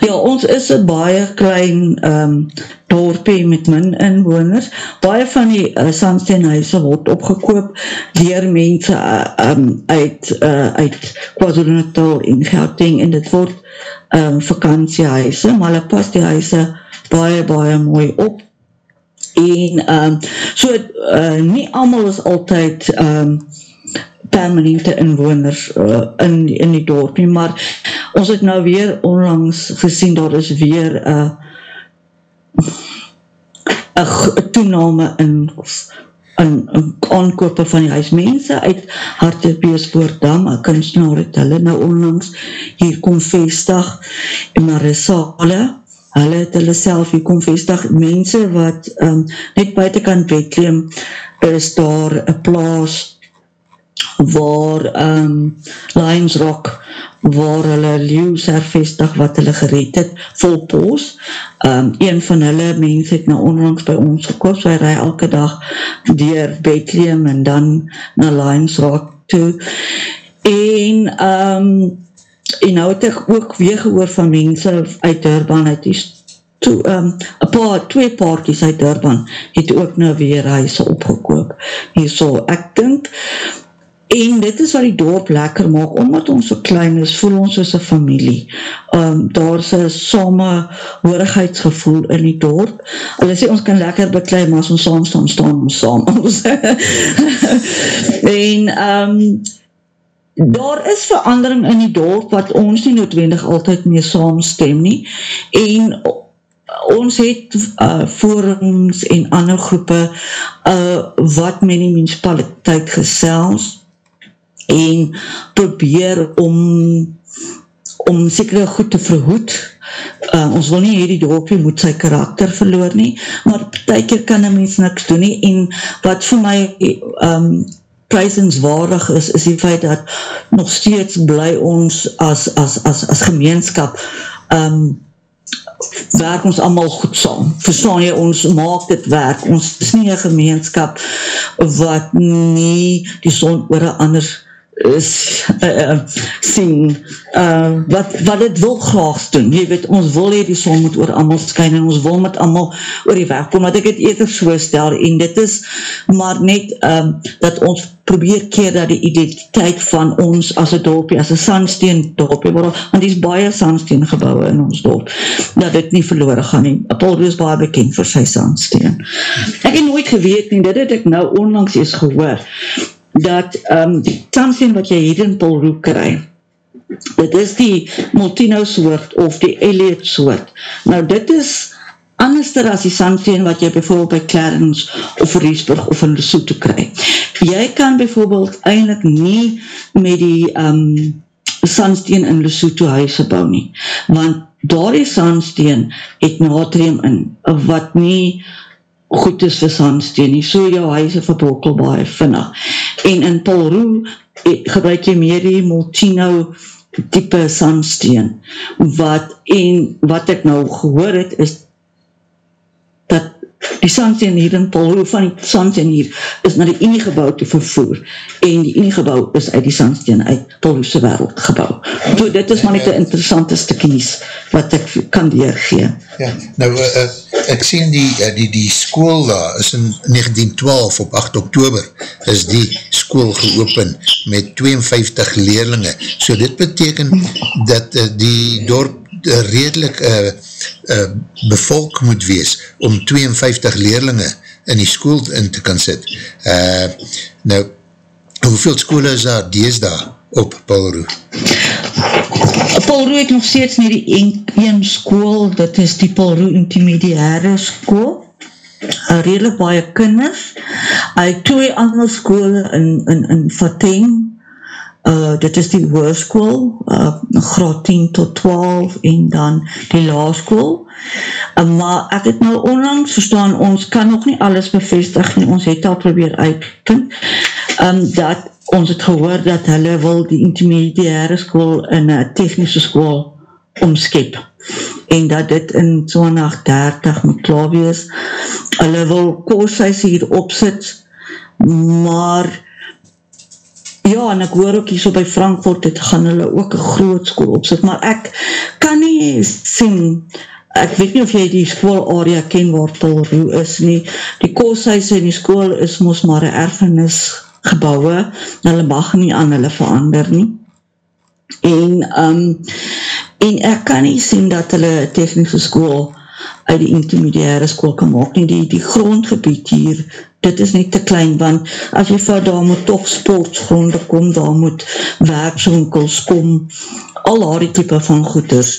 Ja, ons is een baie klein um, dorpie met min inwoners. Baie van die uh, sandsteenhuise word opgekoop dier mense uh, um, uit, uh, uit KwaZulu-Natal en Gauteng en dit word um, vakantiehuise, maar hulle pas die huise baie, baie mooi op en um, so uh, nie allemaal is altyd um, permanente inwoners uh, in, in die dorp nie, maar ons het nou weer onlangs gesien, daar is weer uh, een toename in in, aankope van die huismense uit Hartebeespoortdam, een kunstenaar het hulle nou onlangs hier kom vestig en Marissa Halle hulle het hulle self hier kom vestig, mense wat um, net buitenkant Bethlehem is daar een plaas waar um, Lions Rock waar hulle leeuws hervestig wat hulle gered het, vol poos. Um, een van hulle mens het nou onlangs by ons gekoop, so hy rij elke dag dier Bethlehem en dan na Lions Rock toe. En um, en nou het ek ook weer gehoor van mense uit Durban, het die toe, um, paar, twee paartjes uit Durban, het ook nou weer huise opgekoop. Hier so, ek dink, en dit is wat die dorp lekker maak, omdat ons so klein is, voel ons soos een familie. Um, daar is een same hoorigheidsgevoel in die dorp. Hulle sê, ons kan lekker beklein, maar as ons saam staan, staan ons saam. (laughs) en, um, daar is verandering in die dorp wat ons nie noodwendig altyd mee saamstem nie. En ons het uh, forums en ander groepe uh, wat met die menspaliteit gesels en probeer om om sekere goed te verhoed. Uh, ons wil nie hierdie dorpie moet sy karakter verloor nie maar ty keer kan een mens niks doen nie. En wat vir my um, prijsenswaardig is, is die feit dat nog steeds bly ons as, as, as, as gemeenskap um, werk ons allemaal goed saam. Verstaan jy, ons maak dit werk. Ons is nie een gemeenskap wat nie die son oor een ander is, uh, sien, uh, wat, wat het wil graag doen, jy weet, ons wil hier die son moet oor amal skyn, en ons wil met amal oor die weg kom, wat ek het eerder so stel, en dit is maar net, um, dat ons probeer keer dat die identiteit van ons as een dorpie, as een sandsteen dorpie, want die is baie sandsteen gebouwe in ons dorp, dat dit nie verloren gaan nie. Apollo is baie bekend vir sy sandsteen. Ek het nooit geweet nie, dit het ek nou onlangs eens gehoor, dat um, die tandsteen wat jy hier in Polroek kry, dit is die Multino soort of die Elliot soort. Nou dit is anderster as die sandsteen wat jy bijvoorbeeld by Clarence of Riesburg of in Lesotho kry. Jy kan bijvoorbeeld eindelijk nie met die um, sandsteen in Lesotho huise bou nie, want daar die sandsteen het natrium in, wat nie goed is vir sandsteen nie, so jou huise verbrokkel baie vinnig. En in Polroe eh, gebruik jy meer die Multino type sandsteen, wat, en wat ek nou gehoor het, is die sandsteen hier in Polroe, van die sandsteen hier, is na die Uniegebouw te vervoer, en die Uniegebouw is uit die sandsteen uit Polroese wereld gebouw. So dit is maar net een interessante stukkies, wat ek kan weergeen. Ja, nou, uh, ek sien die, eh, die, die school daar is in 1912 op 8 oktober is die school geopen met 52 leerlinge. So dit beteken dat uh, die dorp redelijk uh, uh, bevolk moet wees om 52 leerlinge in die school in te kan sit. Uh, nou, hoeveel skole is daar dees daar op Paulroe? Paulroe het nog steeds nie die een, school, dit is die Paulroe intermediaire school, redelijk baie kinders, hy twee andere skole in, in, in Vateng, uh, dit is die hoerskool, uh, graad 10 tot 12, en dan die laarskool, uh, maar ek het nou onlangs verstaan, ons kan nog nie alles bevestig, nie, ons het al probeer uitkind, um, dat ons het gehoor dat hulle wil die intermediaire school in een technische school omskep. En dat dit in 2030 moet klaar wees. Hulle wil kooshuis hier opzit, maar ja, en ek hoor ook hier so by Frankfurt, het gaan hulle ook een groot school opzit, maar ek kan nie sien, ek weet nie of jy die school area ken waar Tolroe is nie, die kooshuis in die school is moos maar een erfenis gebouwe, hulle mag nie aan hulle verander nie, en um, en ek kan nie sien dat hulle technische school uit die intermediaire school kan maak nie, die, die grondgebied hier, dit is net te klein, want as jy vir daar moet toch sportsgronde kom, daar moet werkswinkels kom, al haar die type van goeders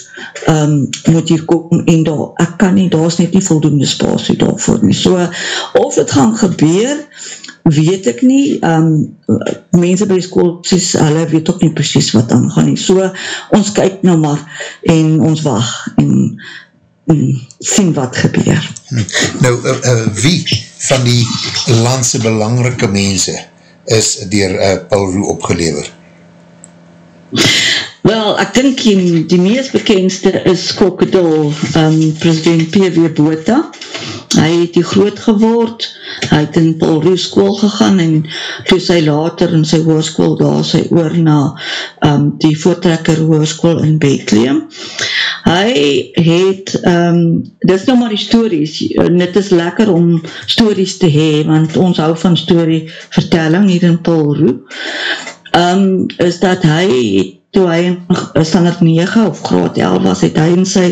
um, moet hier kom, en daar, ek kan nie, daar is net nie voldoende spasie daarvoor nie, so, of het gaan gebeur, weet ek nie, um, mense by die school, sies, hulle weet ook nie precies wat dan gaan nie, so, ons kyk nou maar, en ons wacht, en sien wat gebeur. Nou, uh, uh, wie van die landse belangrike mense is dier uh, Paul Roe opgelever? Wel, ek dink die, die meest bekendste is Kokkedal, um, president P.W. Bota, hy het die groot geword, hy het in Paul Roos school gegaan en toe sy later in sy hoerskool daar sy oor na um, die voortrekker hoerskool in Bethlehem. Hy het, um, dit is nou maar die stories, net is lekker om stories te hee, want ons hou van story vertelling hier in Paul Roos, um, is dat hy toe hy in standaard 9 of graad 11 was, het hy in sy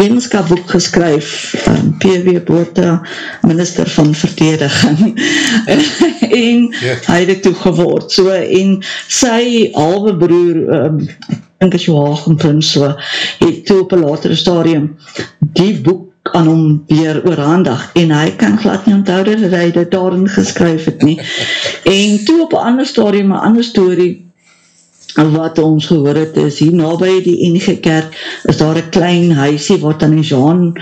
wetenskapboek geskryf, um, P.W. Bota, minister van verdediging, (laughs) en yeah. Ja. hy het het toegeword, so, en sy halwe broer, um, denk as Joachim so, het toe op een latere stadium die boek aan hom weer oorhandig, en hy kan glad nie onthou dat hy dit daarin geskryf het nie, en toe op een ander stadium, een ander story, wat ons gehoor het is, hier nabij die enige kerk, is daar een klein huisie wat aan die Jean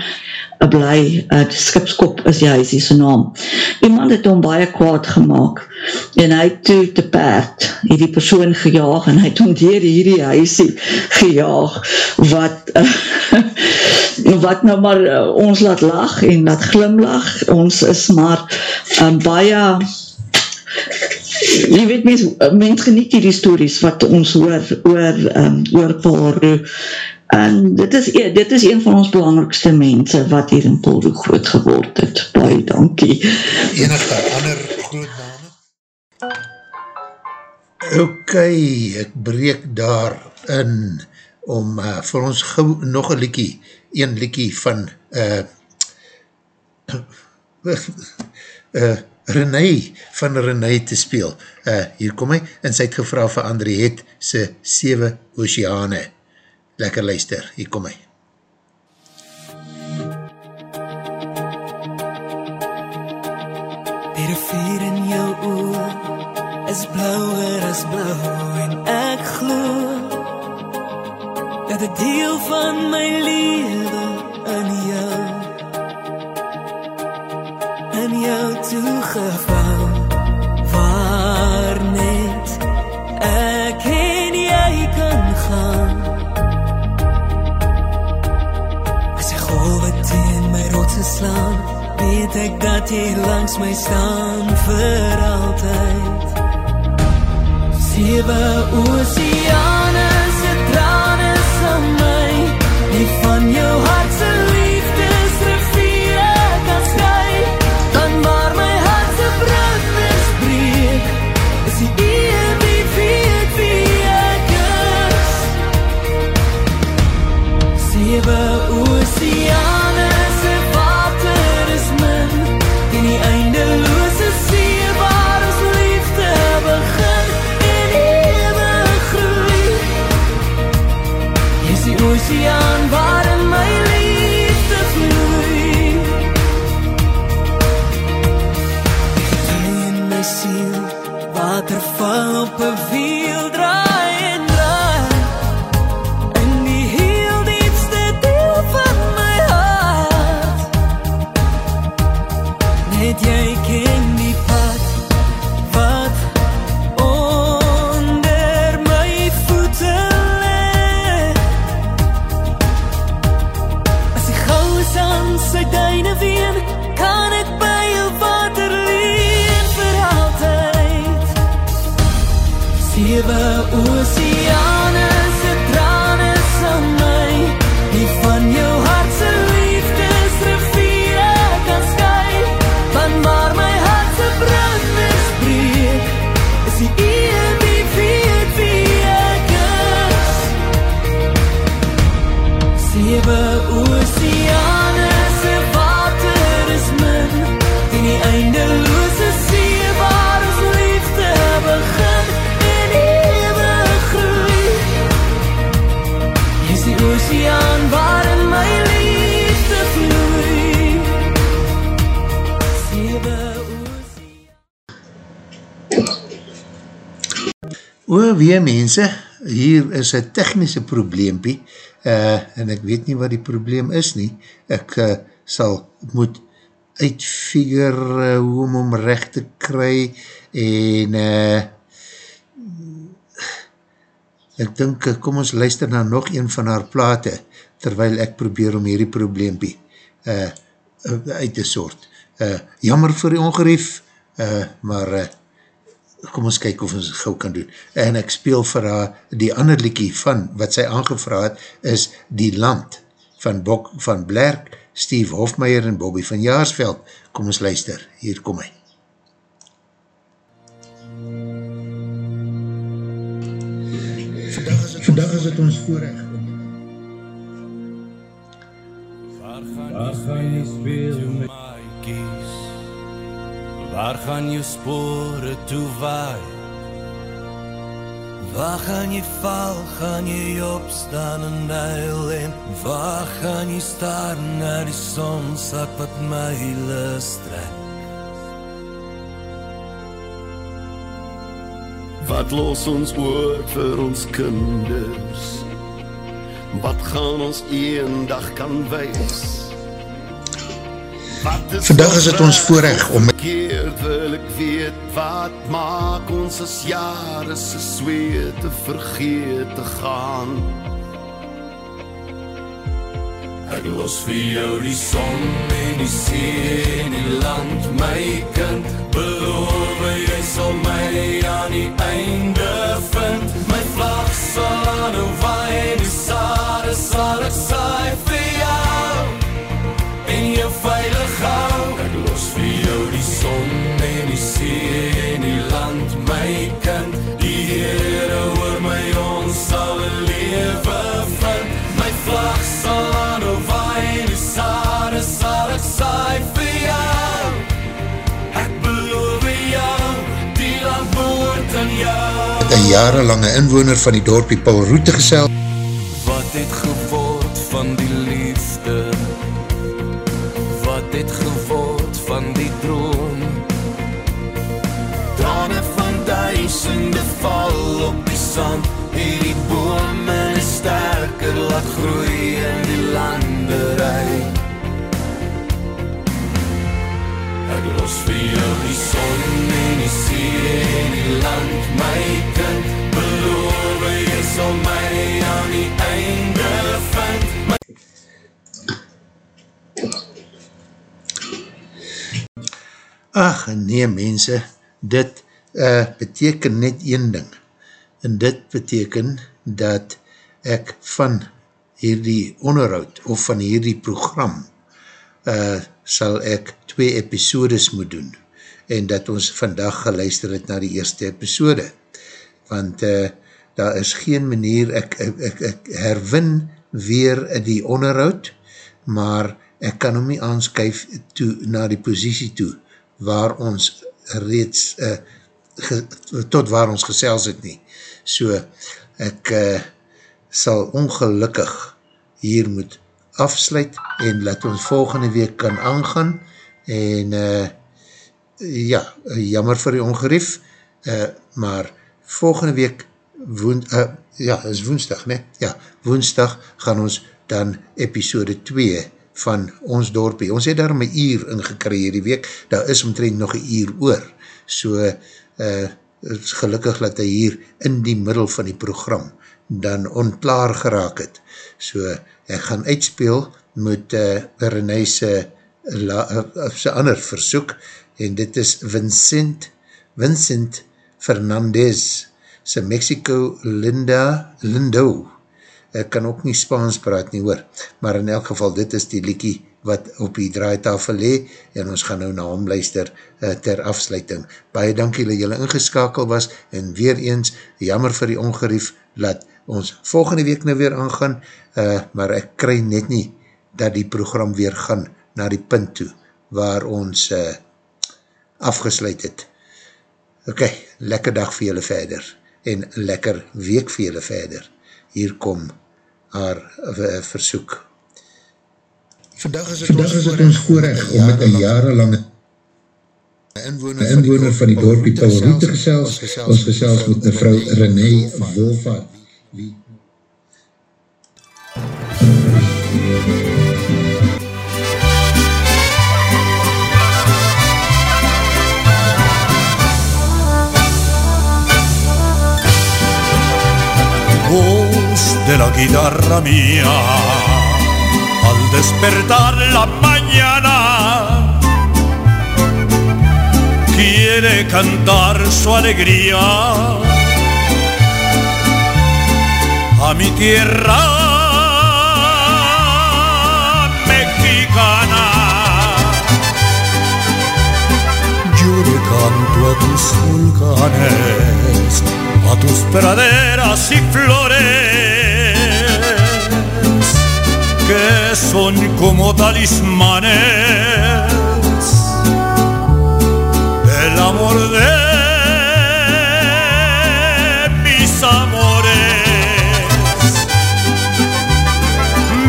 bly, uh, skipskop is die huisie sy naam. Iemand het hom baie kwaad gemaakt, en hy toe te paard, het die persoon gejaag, en hy het hom dier hierdie huisie gejaag, wat, uh, (laughs) wat nou maar uh, ons laat lach, en laat glimlach, ons is maar uh, baie, jy weet mens, mens geniet die stories wat ons hoor oor, um, oor Paul en dit is, e, dit is een van ons belangrikste mense wat hier in Paul groot geword het, baie dankie. Enige ander groot name? ok, ek breek daar in om uh, vir ons gauw nog een liekie, een liekie van uh, uh, (clears throat) René van René te speel. Uh, hier kom hy, en sy het gevra vir Andriette sy 7 Oceane. Lekker luister, hier kom hy. Die rivier in jou oor is blauwer as blauw en ek gloe dat die deel van my lewe toegevou waar net ek en jy kan gaan. As ek golwe teen my rotse slaan weet ek dat jy langs my staan vir altyd. Sewe oceane Sewe oseane se O, wee mense, hier is een technische probleempie, uh, en ek weet nie wat die probleem is nie, ek uh, sal moet uitfigure uh, hoe om om recht te kry, en uh, ek dink, kom ons luister na nog een van haar plate, terwyl ek probeer om hierdie probleempie uh, uit te soort. Uh, jammer vir die ongerief, uh, maar uh, kom ons kyk of ons gauw kan doen. En ek speel vir haar, die ander liekie van, wat sy aangevraad, is Die Land, van Bok van Blerk, Steve Hofmeyer en Bobby van Jaarsveld. Kom ons luister, hier kom hy. Vandaag is het ons voorrecht Waar gaan jy speel met maaikies? Waar gaan jou spore toe waai? Waar gaan jy val, gaan jy opstaan en huil en waar gaan jy staan na die sonsak wat my lus trek? Wat los ons oor vir ons kinders? Wat gaan ons eendag kan wys? Wat Vandag is het ons voorrecht om- Verkeerd wil ek weet wat maak ons as jare se sweet te vergeet te gaan. Ek los vir jou die son en die see en die land, my kind. Beloof jy sal my aan die einde vind. My vlag sal aanhou waai, die sade sal ek saai son en die see en die land, my kind. Die Here oor my ons sal lewe vind. My vlag sal aanhou waai, die sade sal ek saai vir jou. Ek beloof jou, die land behoort aan jou. een jarenlange inwoner van die dorpie Paul Roete gesel. Ach, nee mense, dit uh, beteken net een ding. En dit beteken dat ek van hierdie onderhoud of van hierdie program uh, sal ek twee episodes moet doen en dat ons vandag geluister het na die eerste episode. Want uh, daar is geen manier, ek, ek, ek, ek herwin weer die onderhoud, maar ek kan hom nie aanskuif toe, na die positie toe, waar ons reeds, uh, ge, tot waar ons gesels het nie. So, ek uh, sal ongelukkig hier moet afsluit en laat ons volgende week kan aangaan en uh, ja, jammer vir die ongerief, uh, maar volgende week woen, uh, ja, is woensdag, ne? Ja, woensdag gaan ons dan episode 2 van ons dorpie. Ons het daar my uur ingekry hierdie week, daar is omtrent nog een uur oor, so uh, is gelukkig dat hy hier in die middel van die program dan onklaar geraak het. So, ek gaan uitspeel met uh, René se uh, ander versoek en dit is Vincent Vincent Fernandez se Mexico Linda Lindo ek kan ook nie Spaans praat nie hoor, maar in elk geval dit is die liekie wat op die draaitafel le en ons gaan nou na hom luister uh, ter afsluiting. Baie dankie dat julle ingeskakel was en weer eens, jammer vir die ongerief, laat ons volgende week nou weer aangaan, uh, maar ek kry net nie dat die program weer gaan na die punt toe waar ons uh, afgesluit het. Ok, lekker dag vir julle verder en lekker week vir julle verder. Hier kom haar uh, versoek. Vandag is het Vandag ons, is ons voorrecht om met een jarenlange inwoner, inwoner van die dorpie Taurou te gesels, ons gesels met mevrou René Wolfat. Wie de la guitarra mía. Al despertar la mañana quiere cantar su alegría. A mi tierra mexicana. Yo le canto a tus volcanes a tus praderas y flores que son como talismanes del amor de mis amores.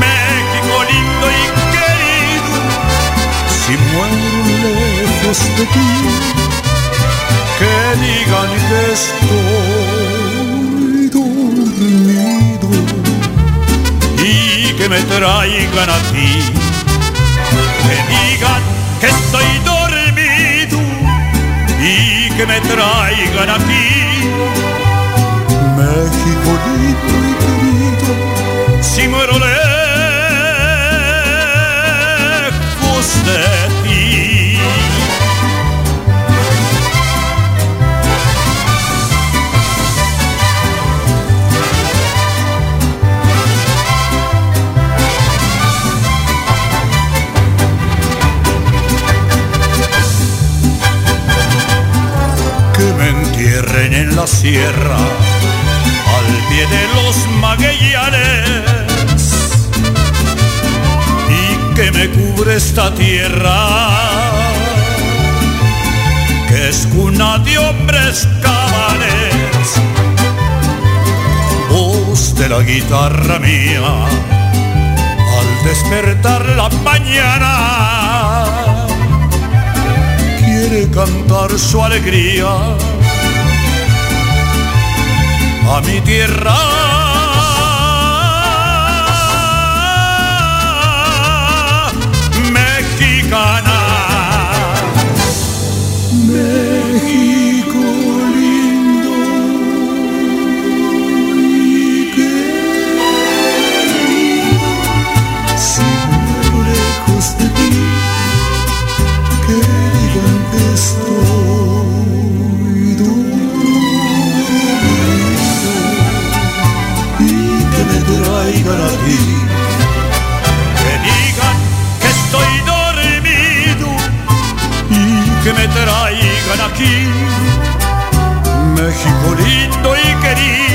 México lindo y querido, si muero lejos de ti, que digan que estoy metterà i guanati che dica che sei dormito e che metterà i guanati México lindo e querido si muero lejos de sierra, al pie de los maguellanes, y que me cubre esta tierra, que es cuna de hombres cabales, voz de la guitarra mía, al despertar la mañana, quiere cantar su alegría a mi tierra. Mexicana. traigan aquí. México lindo y querido